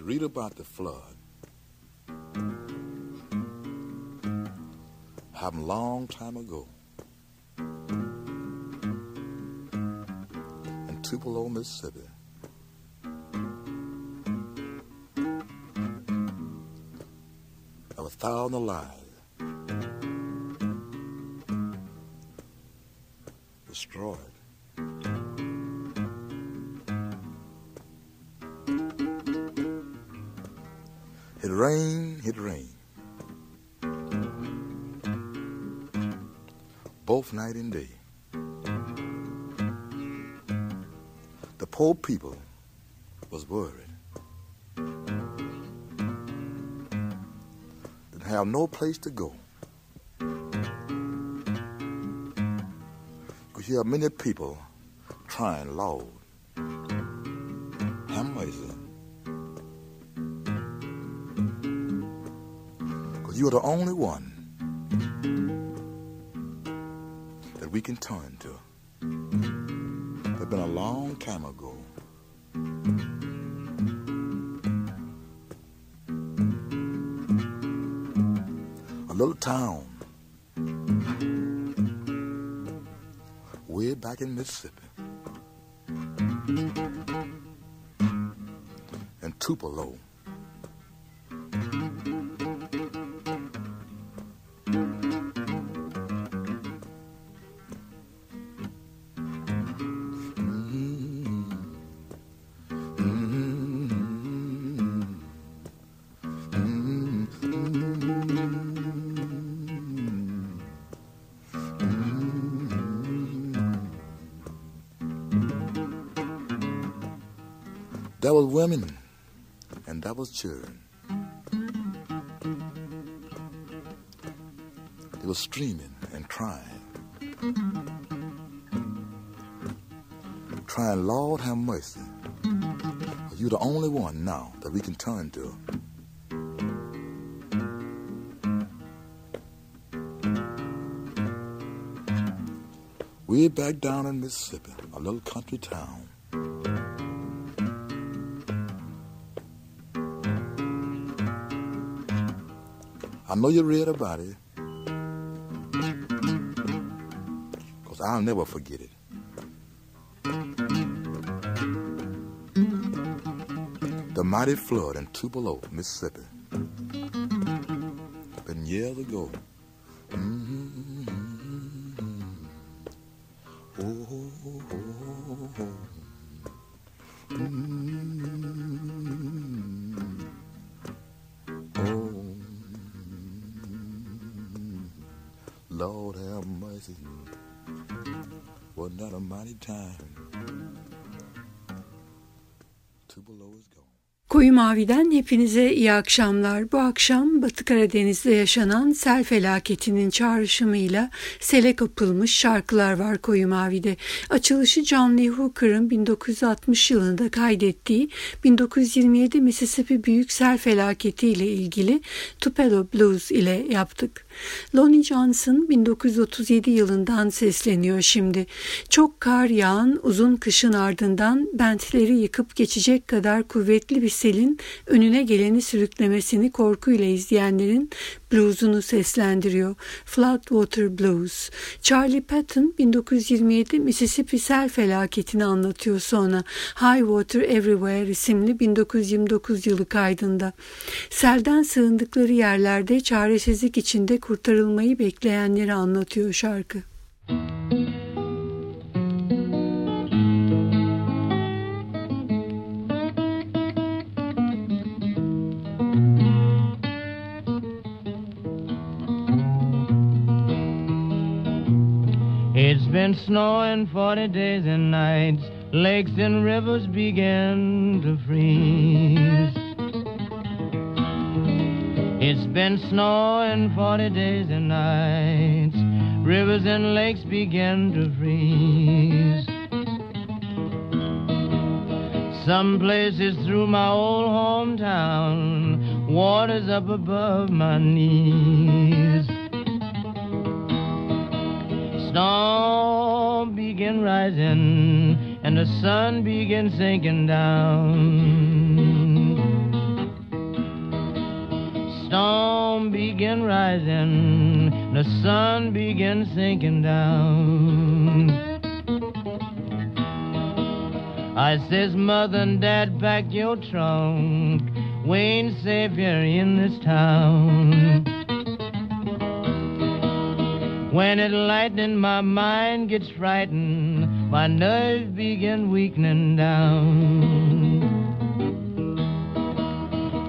to read about the flood. Happened long time ago. In Tupelo, Mississippi. Of a thousand lives destroyed. It rained, it rained. Both night and day. The poor people was worried. Didn't have no place to go. Could hear many people trying loud. You're the only one that we can turn to. It's been a long time ago. A little town way back in Mississippi. In Tupelo. There was women and there was children. They were screaming and crying. Crying, Lord have mercy. You're the only one now that we can turn to. Way back down in Mississippi, a little country town. I know you read about it. Because I'll never forget it. The mighty flood in Tupelo, Mississippi. Been years ago. Mavi'den hepinize iyi akşamlar. Bu akşam Batı Karadeniz'de yaşanan sel felaketinin çağrışımıyla sele kapılmış şarkılar var Koyu Mavi'de. Açılışı John Lee Hooker'ın 1960 yılında kaydettiği 1927 Mississippi Büyük Sel Felaketi ile ilgili Tupelo Blues ile yaptık. Lonnie Johnson 1937 yılından sesleniyor şimdi. Çok kar yağan uzun kışın ardından bentleri yıkıp geçecek kadar kuvvetli bir selin önüne geleni sürüklemesini korkuyla izleyenlerin bluesunu seslendiriyor. Floodwater Blues. Charlie Patton 1927 Mississippi sel felaketini anlatıyor sonra. High Water Everywhere isimli 1929 yılı kaydında. Selden sığındıkları yerlerde çaresizlik içinde kurtarılmayı bekleyenleri anlatıyor şarkı. It's been snowing 40 days and nights. Lakes and rivers begin to freeze. It's been snowing 40 days and nights. Rivers and lakes begin to freeze. Some places through my old hometown, water's up above my knees. Snow begin rising and the sun begin sinking down. storm begin rising, the sun begin sinking down. I says, Mother and Dad, pack your trunk. We ain't safe here in this town. When it lightning, my mind gets frightened, my nerves begin weakening down.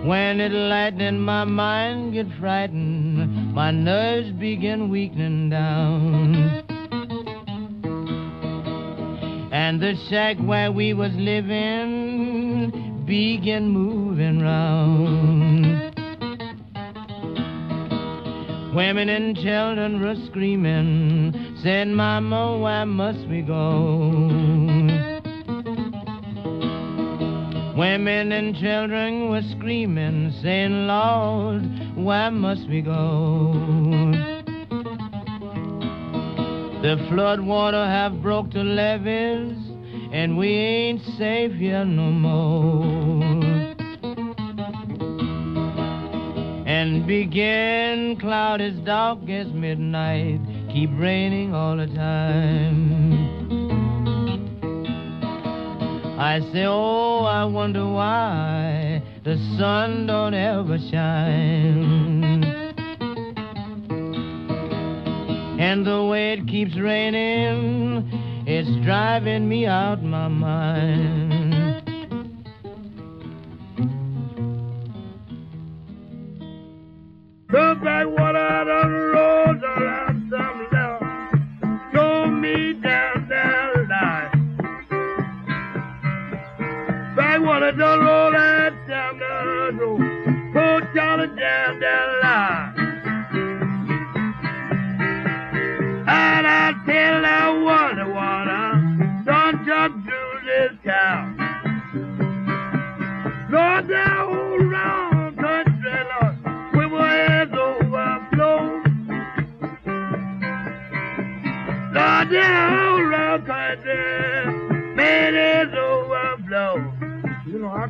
When it lightning, my mind gets frightened, my nerves begin weakening down. And the shack where we was living began moving round. Women and children were screaming, said, Mama, where must we go? Women and children were screaming, saying, Lord, where must we go? The flood water have broke the levees, and we ain't safe here no more. And begin cloud as dark as midnight keep raining all the time. I say oh i wonder why the sun don't ever shine. And the way it keeps raining it's driving me out my mind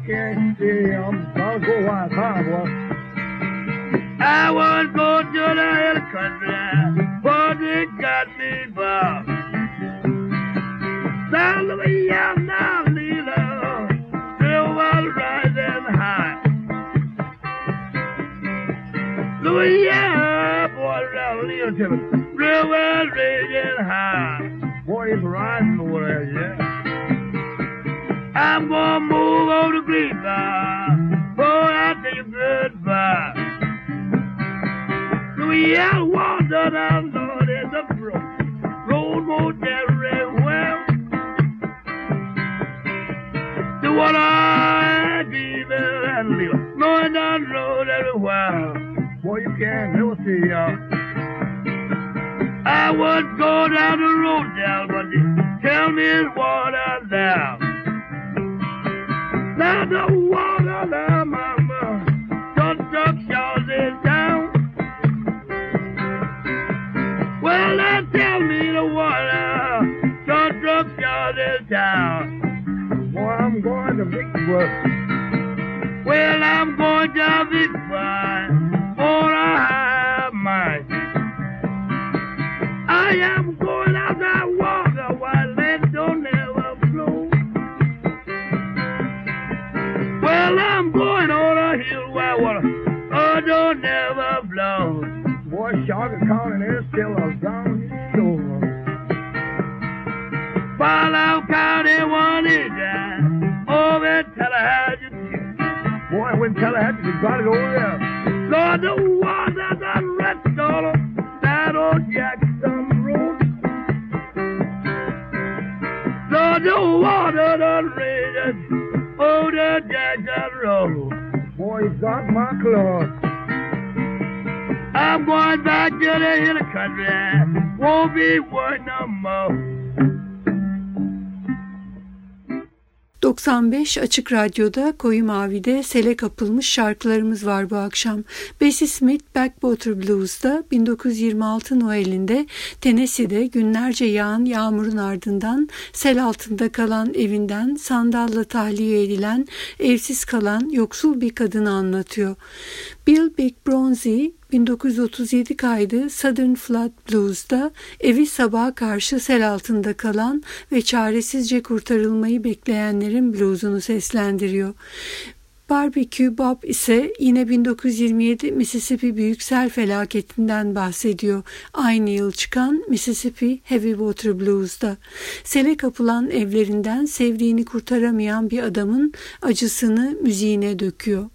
I can't see, I'm, I'll go boy. I was I would go down the road now, but they tell me it's water now. Now the water now, mama, construction's in town. Well, they tell me the water, construction's in town. Boy, I'm going to Vicksburg. Well, I'm going to Vicksburg Tallahatchie, got it over there. Lord, the water that red dollar that old Jackson Road. Lord, the water that over the Jackson Road. Boy, he's got my clothes. I'm going back to the hill country. Won't be worth 95 Açık Radyo'da Koyu Mavi'de sele kapılmış şarkılarımız var bu akşam. Bessie Smith Backwater Blues'da 1926 Noel'inde Tennessee'de günlerce yağan yağmurun ardından sel altında kalan evinden sandalla tahliye edilen evsiz kalan yoksul bir kadını anlatıyor. Bill Big Bronzy 1937 kaydı Southern Flood Blues'da evi sabaha karşı sel altında kalan ve çaresizce kurtarılmayı bekleyenlerin bluesunu seslendiriyor. Barbecue Bob ise yine 1927 Mississippi Büyük Sel Felaketinden bahsediyor. Aynı yıl çıkan Mississippi Heavy Water Blues'da. Sele kapılan evlerinden sevdiğini kurtaramayan bir adamın acısını müziğine döküyor.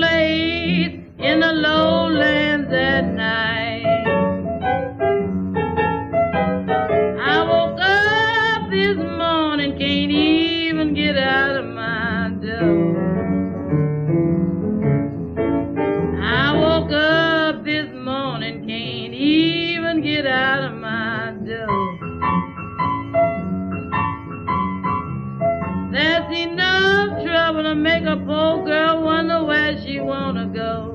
Place in the lowlands at night. I woke up this morning, can't even get out of my door. I woke up this morning, can't even get out of my door. That's enough trouble to make a poor girl wonder where wanna go.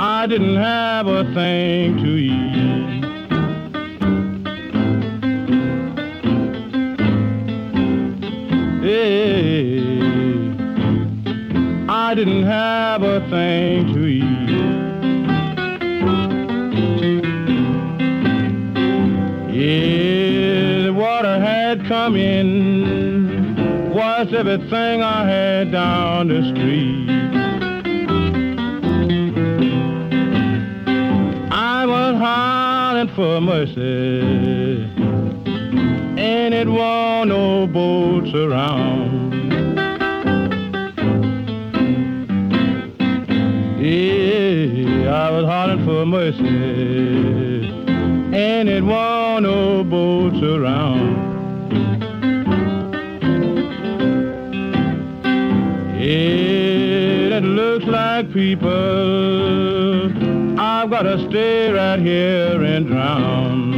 I didn't have a thing to eat. Yeah, I didn't have a thing to eat. Yeah, the water had come in, washed everything I had down the street. For mercy, and it was no boats around. Yeah, I was hollering for mercy, and it was no boats around. Yeah, it looks like people. I've got to stay right here and drown.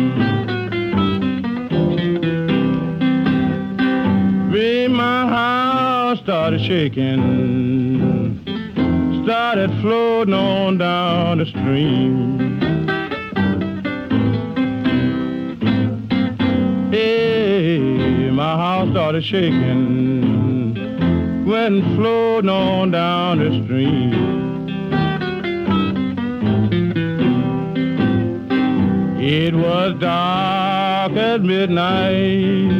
When my house started shaking, started floating on down the stream. Hey, my house started shaking, went floating on down the stream. It was dark at midnight.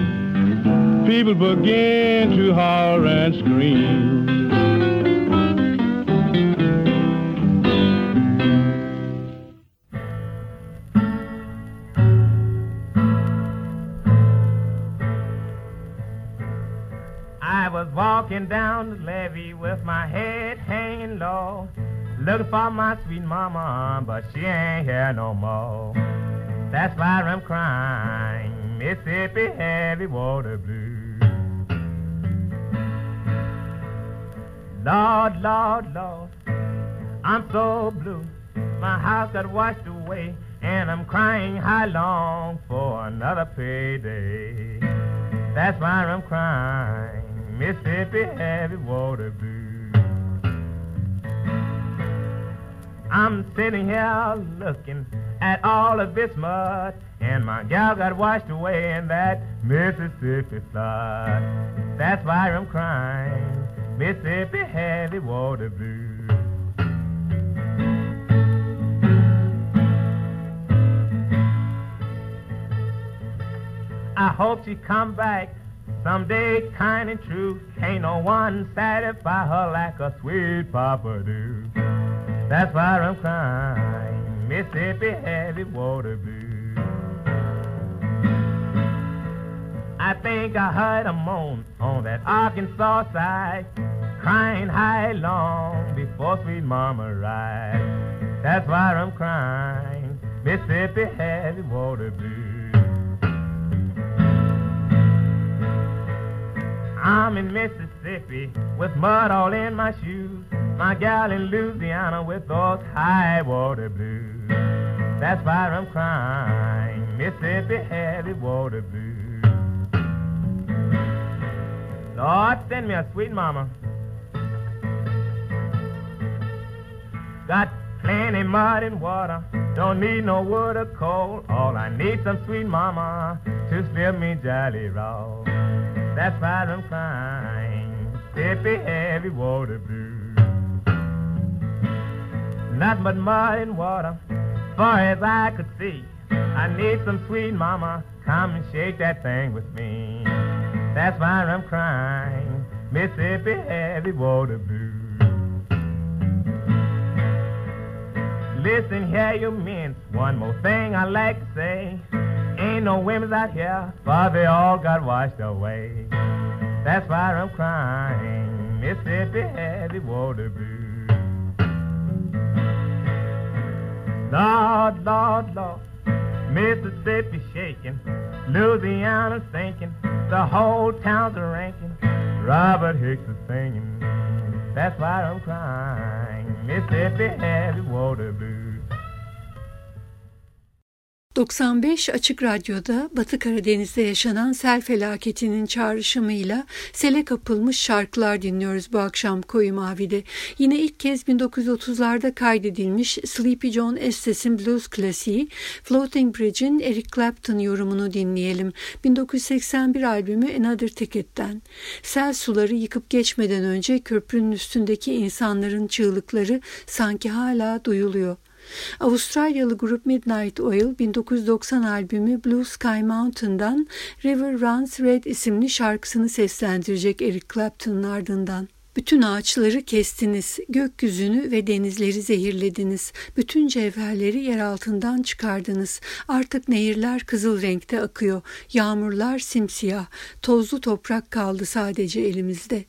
People began to holler and scream. I was walking down the levee with my head hanging low, looking for my sweet mama, but she ain't here no more. That's why I'm crying, Mississippi heavy water blues. Lord, Lord, Lord, I'm so blue. My house got washed away, and I'm crying how long for another payday. That's why I'm crying, Mississippi heavy water blues. I'm sitting here looking at all of this mud, and my gal got washed away in that Mississippi flood. That's why I'm crying, Mississippi heavy water blues. I hope she come back someday kind and true. Can't no one satisfy her like a sweet papa do. That's why I'm crying, Mississippi heavy water blues. I think I heard a moan on that Arkansas side, crying high long before sweet mama arrived. That's why I'm crying, Mississippi heavy water blues. I'm in Mississippi with mud all in my shoes. My gal in Louisiana with those high water blues. That's why I'm crying, Mississippi heavy water blues. Lord, send me a sweet mama. Got plenty mud and water, don't need no wood or coal. All I need some sweet mama to slip me jolly roll. That's why I'm crying, Mississippi heavy water blues. Nothing but mud and water, far as I could see. I need some sweet mama, come and shake that thing with me. That's why I'm crying, Mississippi heavy water blues. Listen here, you men, one more thing I like to say. Ain't no women's out here, they all got washed away. That's why I'm crying, Mississippi heavy water blues. Lord, Lord, Lord, Mississippi shaking, Louisiana sinking, the whole town's a ranking. Robert Hicks is singing, that's why I'm crying. Mississippi heavy water blues. 95 Açık Radyo'da Batı Karadeniz'de yaşanan sel felaketinin çağrışımıyla sele kapılmış şarkılar dinliyoruz bu akşam Koyu Mavi'de. Yine ilk kez 1930'larda kaydedilmiş Sleepy John Estes'in blues klasiği Floating Bridge'in Eric Clapton yorumunu dinleyelim. 1981 albümü Another Ticket'ten. Sel suları yıkıp geçmeden önce köprünün üstündeki insanların çığlıkları sanki hala duyuluyor. Avustralyalı grup Midnight Oil 1990 albümü Blue Sky Mountain'dan River Runs Red isimli şarkısını seslendirecek Eric Clapton'ın ardından. Bütün ağaçları kestiniz, gökyüzünü ve denizleri zehirlediniz. Bütün cevherleri yer altından çıkardınız. Artık nehirler kızıl renkte akıyor. Yağmurlar simsiyah. Tozlu toprak kaldı sadece elimizde.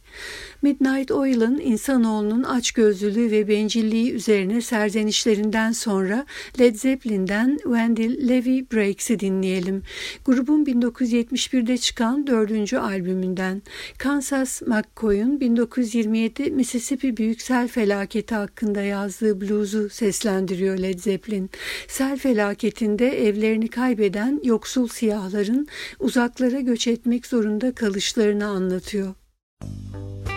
Midnight Oil'ın insanoğlunun açgözlülüğü ve bencilliği üzerine serzenişlerinden sonra Led Zeppelin'den Wendy Levy Breaks'i dinleyelim. Grubun 1971'de çıkan dördüncü albümünden. Kansas McCoy'un 1927 Mississippi Büyük Sel Felaketi hakkında yazdığı bluzu seslendiriyor Led Zeppelin. Sel felaketinde evlerini kaybeden yoksul siyahların uzaklara göç etmek zorunda kalışlarını anlatıyor. When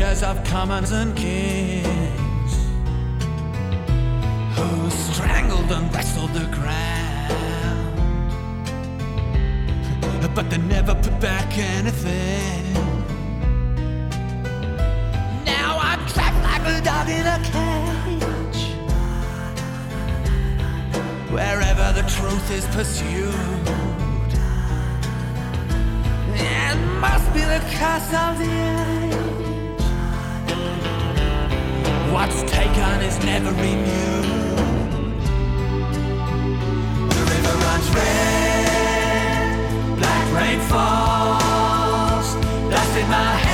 of commons and kings who strangled and wrestled the ground, but they never put back anything. Now I'm trapped like a dog in a cage, wherever the truth is pursued. It must be the curse of the age. What's taken is never renewed. The river runs red, black rain falls, dust in my head.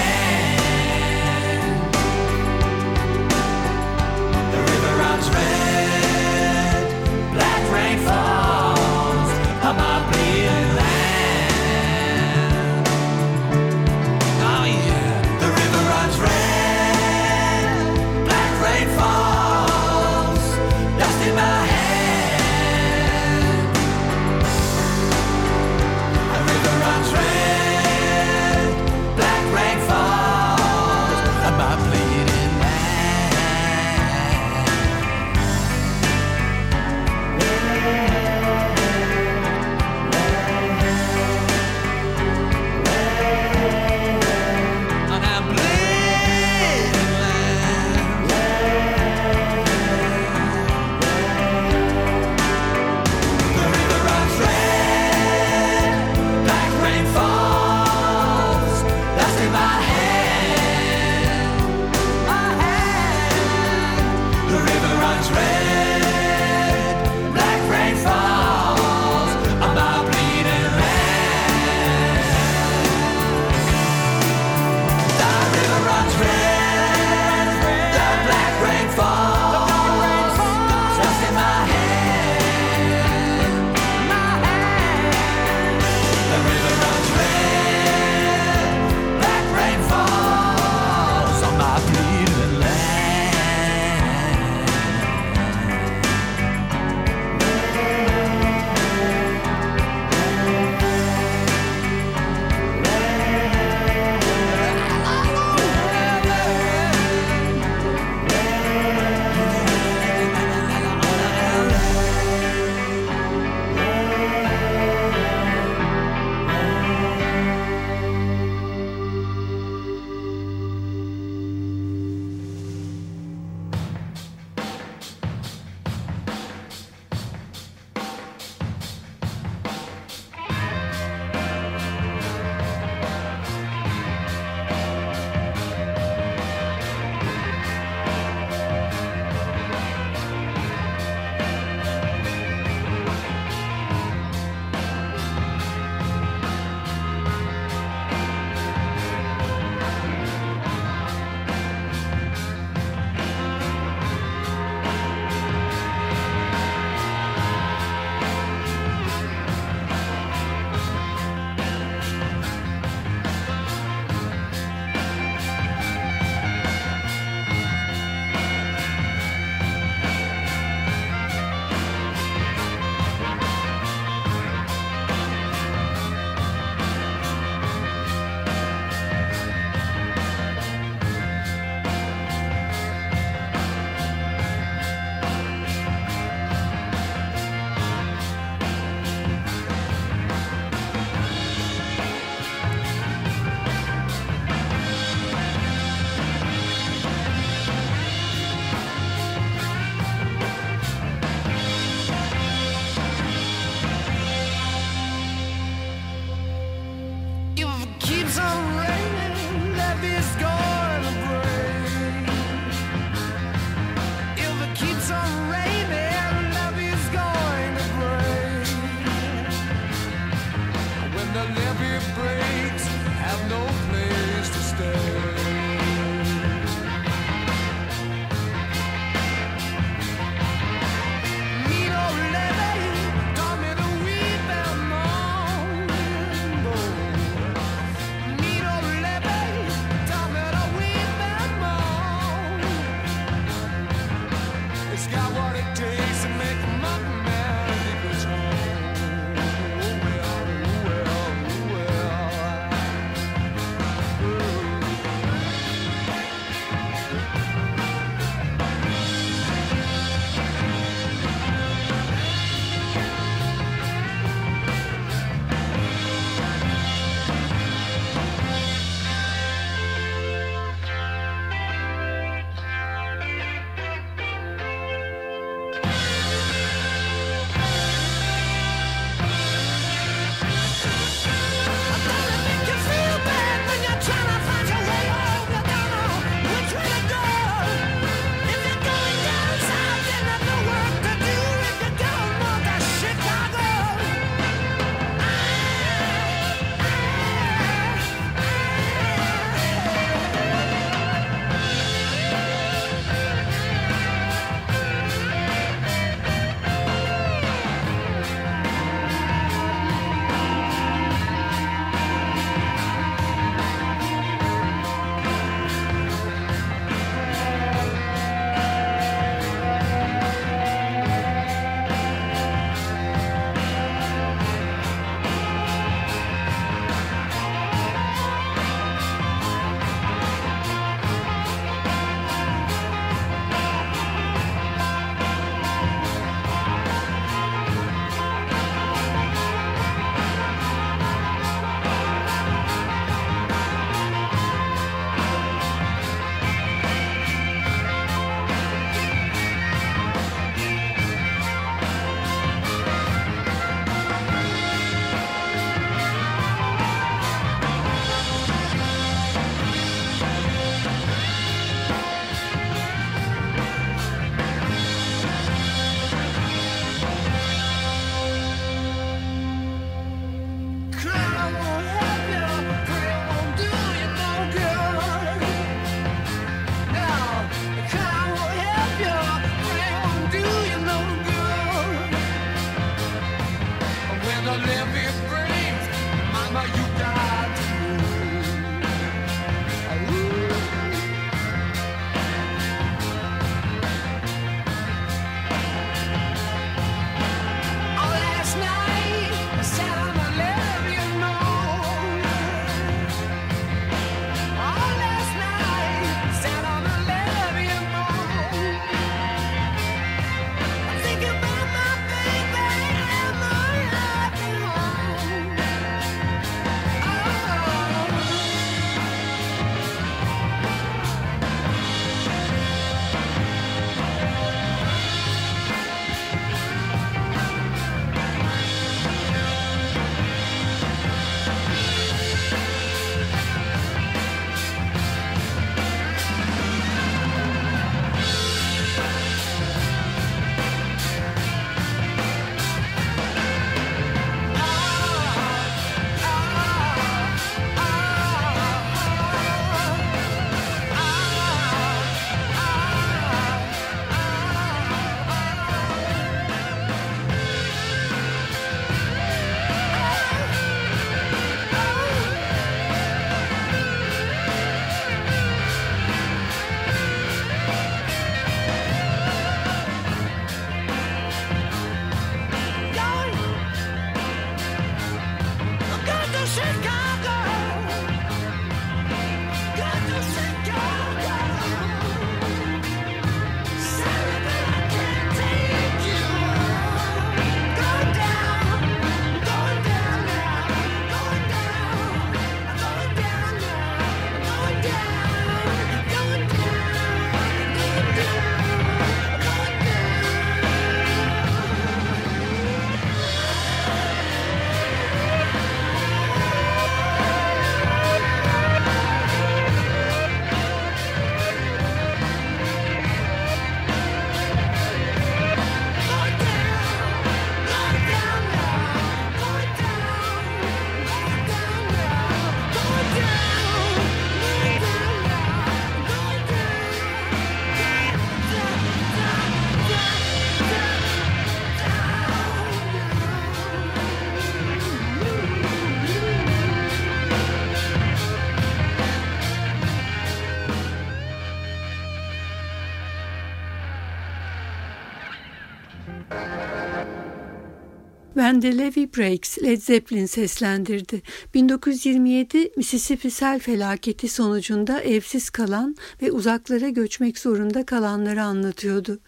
The Levee Breaks Led Zeppelin seslendirdi. 1927 Mississippi sel felaketi sonucunda evsiz kalan ve uzaklara göçmek zorunda kalanları anlatıyordu.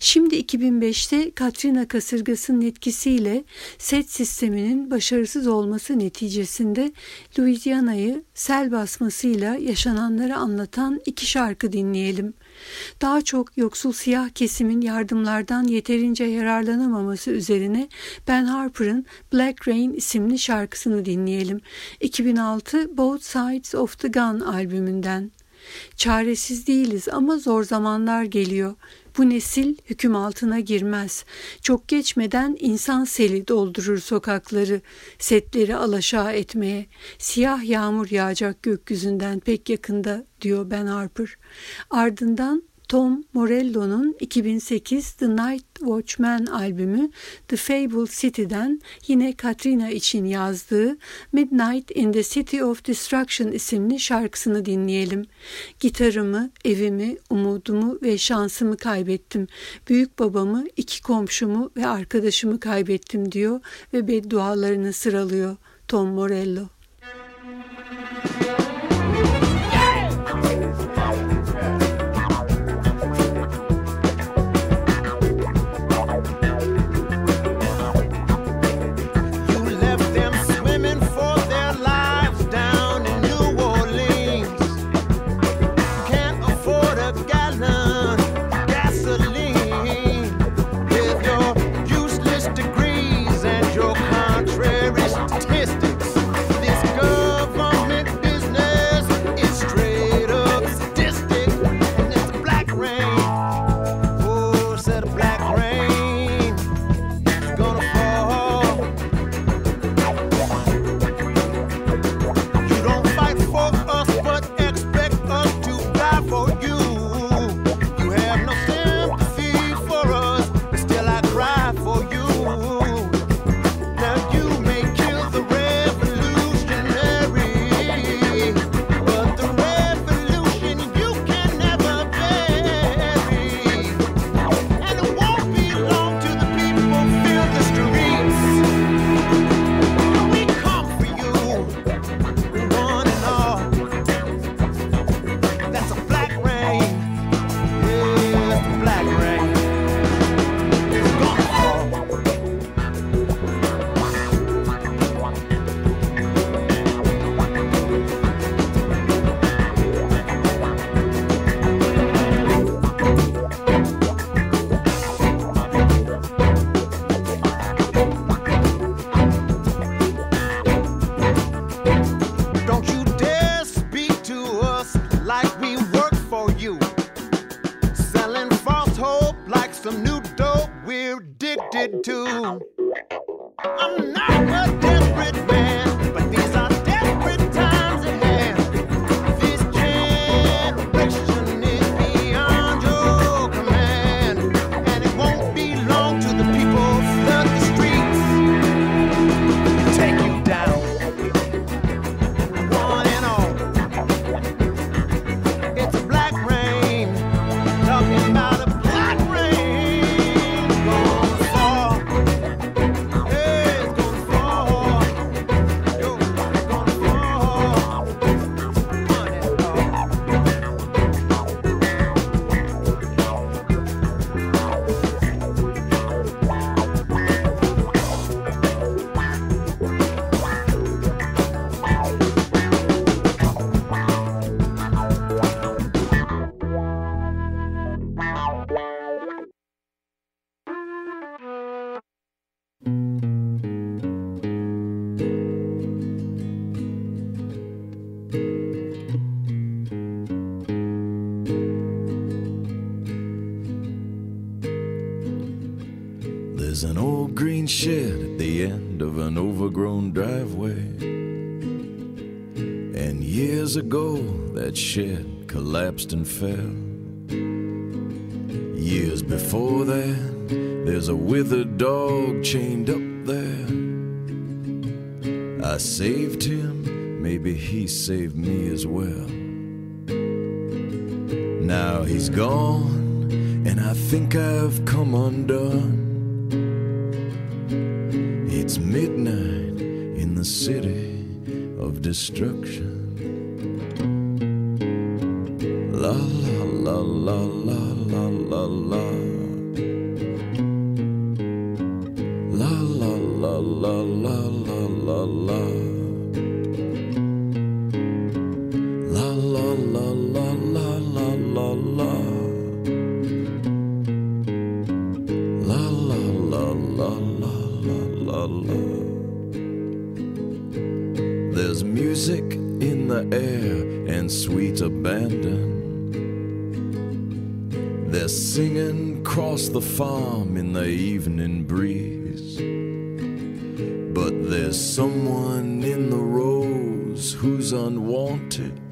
Şimdi 2005'te Katrina kasırgasının etkisiyle set sisteminin başarısız olması neticesinde Louisiana'yı sel basmasıyla yaşananları anlatan iki şarkı dinleyelim. Daha çok yoksul siyah kesimin yardımlardan yeterince yararlanamaması üzerine Ben Harper'ın Black Rain isimli şarkısını dinleyelim. 2006 Both Sides of the Gun albümünden. Çaresiz değiliz ama zor zamanlar geliyor. Bu nesil hüküm altına girmez. Çok geçmeden insan seli doldurur sokakları, setleri alaşağı etmeye. Siyah yağmur yağacak gökyüzünden pek yakında diyor Ben Harper. Ardından Tom Morello'nun 2008 The Night Watchman albümü The Fable City'den yine Katrina için yazdığı Midnight in the City of Destruction isimli şarkısını dinleyelim. Gitarımı, evimi, umudumu ve şansımı kaybettim. Büyük babamı, iki komşumu ve arkadaşımı kaybettim diyor ve beddualarını sıralıyor Tom Morello. Collapsed and fell. Years before that, there's a withered dog chained up there. I saved him, maybe he saved me as well. Now he's gone, and I think I've come undone. It's midnight in the city of destruction. And sweet abandon. They're singing across the farm in the evening breeze. But there's someone in the rose who's unwanted.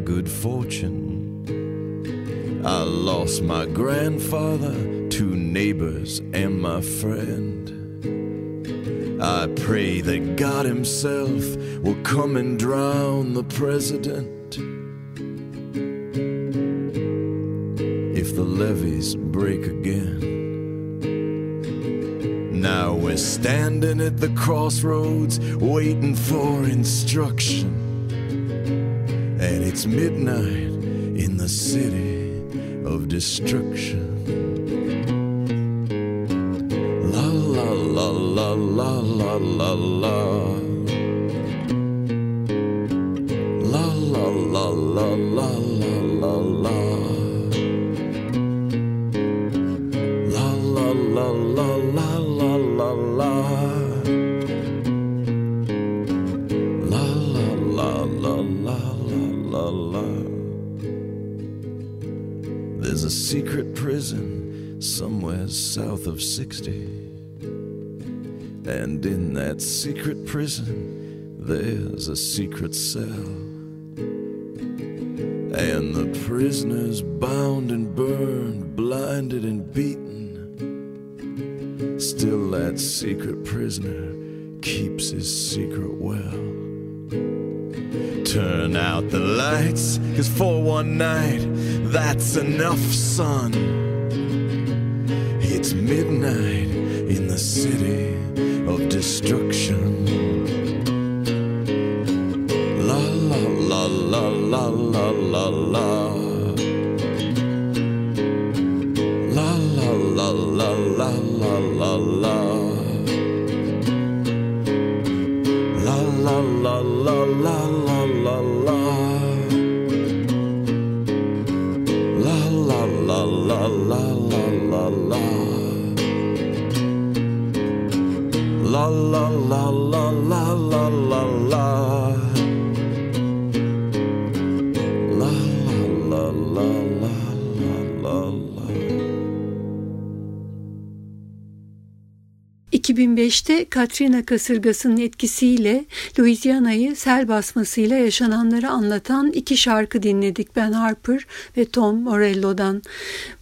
Good fortune. I lost my grandfather, two neighbors, and my friend. I pray that God Himself will come and drown the president. If the levees break again. Now we're standing at the crossroads waiting for instruction. It's midnight in the city of destruction. La la la la la la la. La south of 60. And in that secret prison, there's a secret cell. And the prisoners bound and burned, blinded and beaten. Still, that secret prisoner keeps his secret well. Turn out the lights, cause for one night, that's enough, son. Midnight in the city of destruction. La la la la la la. La la la la la la la la. La la la la la la la la. La la la la la la la la. La 2005'te Katrina kasırgasının etkisiyle Louisiana'yı sel basmasıyla yaşananları anlatan iki şarkı dinledik Ben Harper ve Tom Morello'dan.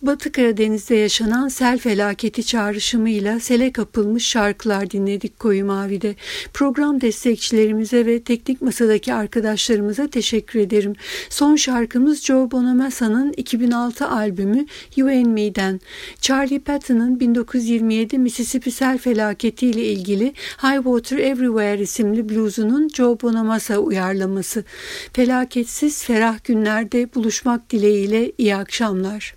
Batı Karadeniz'de yaşanan sel felaketi çağrışımıyla sele kapılmış şarkılar dinledik Koyu Mavi'de. Program destekçilerimize ve teknik masadaki arkadaşlarımıza teşekkür ederim. Son şarkımız Joe Bonamassa'nın 2006 albümü You and Me'den. Charlie Patton'ın 1927 Mississippi sel felaketiyle ilgili High Water Everywhere isimli bluesunun Joe Bonamassa uyarlaması. Felaketsiz ferah günlerde buluşmak dileğiyle iyi akşamlar.